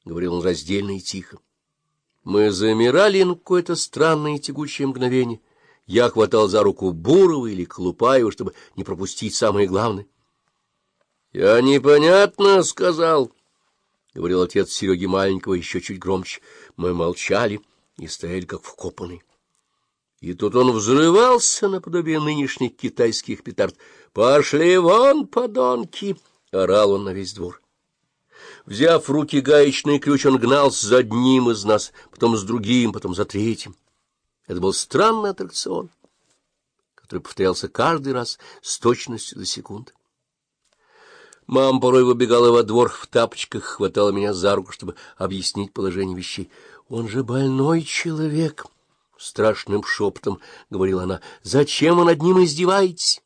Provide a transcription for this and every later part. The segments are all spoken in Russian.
— говорил он раздельно и тихо. Мы замирали на какое-то странное тягучее мгновение. Я хватал за руку Бурова или Колупаева, чтобы не пропустить самое главное. — Я непонятно сказал, — говорил отец Сереги маленького еще чуть громче. Мы молчали и стояли как вкопанные. И тут он взрывался наподобие нынешних китайских петард. «Пошли вон, подонки!» — орал он на весь двор. Взяв в руки гаечный ключ, он гнался за одним из нас, потом с другим, потом за третьим. Это был странный аттракцион, который повторялся каждый раз с точностью до секунды. Мама порой выбегала во двор в тапочках, хватала меня за руку, чтобы объяснить положение вещей. «Он же больной человек!» — страшным шепотом говорила она. «Зачем вы над ним издеваетесь?»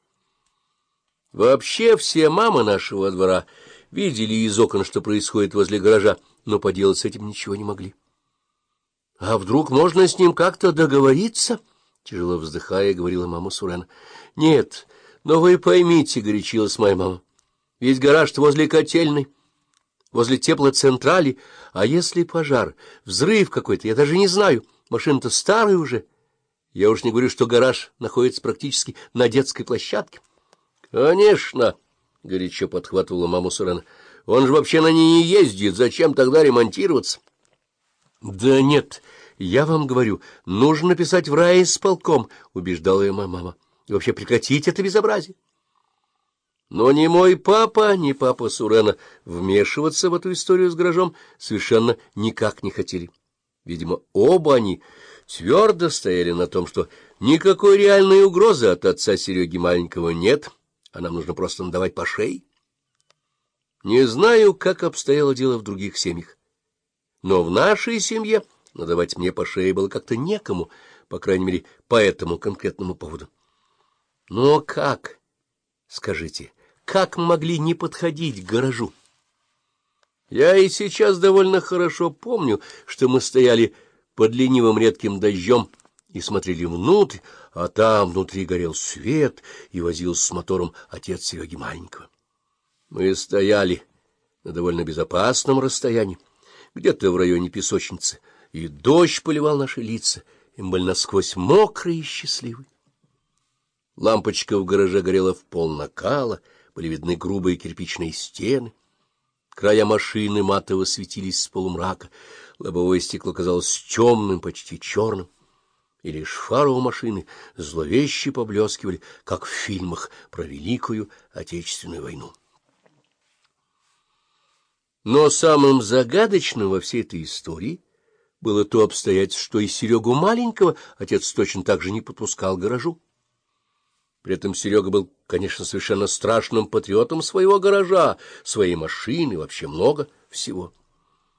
Вообще все мамы нашего двора видели из окон, что происходит возле гаража, но поделать с этим ничего не могли. — А вдруг можно с ним как-то договориться? — тяжело вздыхая, говорила мама Сурена. — Нет, но вы поймите, — горячилась моя мама, — ведь гараж-то возле котельной, возле теплоцентрали, а если пожар, взрыв какой-то, я даже не знаю, машина-то старая уже. Я уж не говорю, что гараж находится практически на детской площадке. — Конечно! —— горячо подхватывала маму Сурена. — Он же вообще на ней не ездит. Зачем тогда ремонтироваться? — Да нет, я вам говорю, нужно написать в райисполком, — убеждала ее мама. — И вообще прекратить это безобразие. Но ни мой папа, ни папа Сурена вмешиваться в эту историю с гаражом совершенно никак не хотели. Видимо, оба они твердо стояли на том, что никакой реальной угрозы от отца Сереги маленького нет — а нам нужно просто надавать по шее. Не знаю, как обстояло дело в других семьях, но в нашей семье надавать мне по шее было как-то некому, по крайней мере, по этому конкретному поводу. Но как, скажите, как могли не подходить к гаражу? Я и сейчас довольно хорошо помню, что мы стояли под ленивым редким дождем, и смотрели внутрь, а там внутри горел свет, и возился с мотором отец Сереги маленького. Мы стояли на довольно безопасном расстоянии, где-то в районе песочницы, и дождь поливал наши лица, и мы были насквозь мокрые и счастливые. Лампочка в гараже горела в пол накала, были видны грубые кирпичные стены. Края машины матово светились с полумрака, лобовое стекло казалось темным, почти черным и лишь фары у машины зловеще поблескивали, как в фильмах про Великую Отечественную войну. Но самым загадочным во всей этой истории было то обстоятельство, что и Серегу маленького отец точно так же не подпускал к гаражу. При этом Серега был, конечно, совершенно страшным патриотом своего гаража, своей машины, вообще много всего.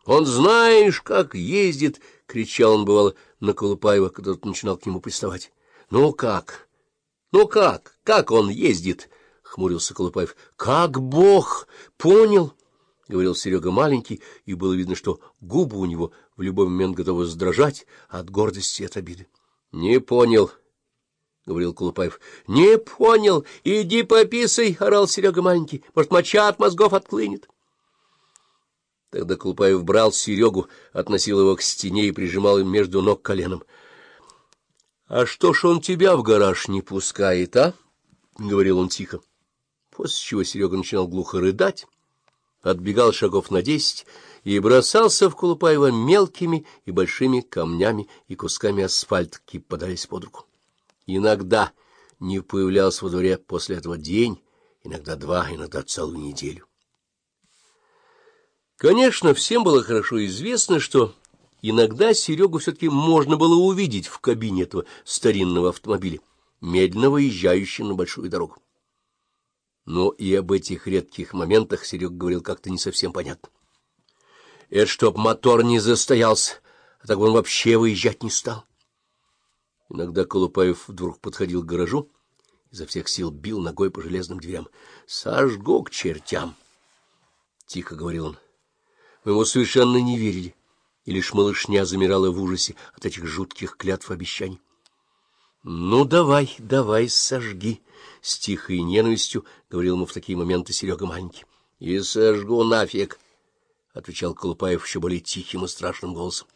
Он знаешь, как ездит, — кричал он, бывало, на Колупаева, когда тот начинал к нему приставать. — Ну как? Ну как? Как он ездит? — хмурился Колупаев. — Как бог! Понял? — говорил Серега маленький, и было видно, что губы у него в любой момент готовы сдрожать от гордости и от обиды. — Не понял, — говорил Колупаев. — Не понял! Иди пописай! — орал Серега маленький. — Может, моча от мозгов отклынет? — Тогда Колупаев брал Серегу, относил его к стене и прижимал им между ног коленом. — А что ж он тебя в гараж не пускает, а? — говорил он тихо. После чего Серега начинал глухо рыдать, отбегал шагов на десять и бросался в Колупаева мелкими и большими камнями и кусками асфальта, какие подались под руку. Иногда не появлялся во дворе после этого день, иногда два, иногда целую неделю. Конечно, всем было хорошо известно, что иногда Серегу все-таки можно было увидеть в кабине этого старинного автомобиля, медленно выезжающего на большую дорогу. Но и об этих редких моментах Серега говорил как-то не совсем понятно. Это чтоб мотор не застоялся, а так он вообще выезжать не стал. Иногда Колупаев вдруг подходил к гаражу, изо всех сил бил ногой по железным дверям. — Сожгу к чертям! — тихо говорил он. Мы ему совершенно не верили, и лишь малышня замирала в ужасе от этих жутких клятв обещаний. — Ну, давай, давай, сожги! — с тихой ненавистью говорил ему в такие моменты Серега маленький. — И сожгу нафиг! отвечал Колупаев еще более тихим и страшным голосом.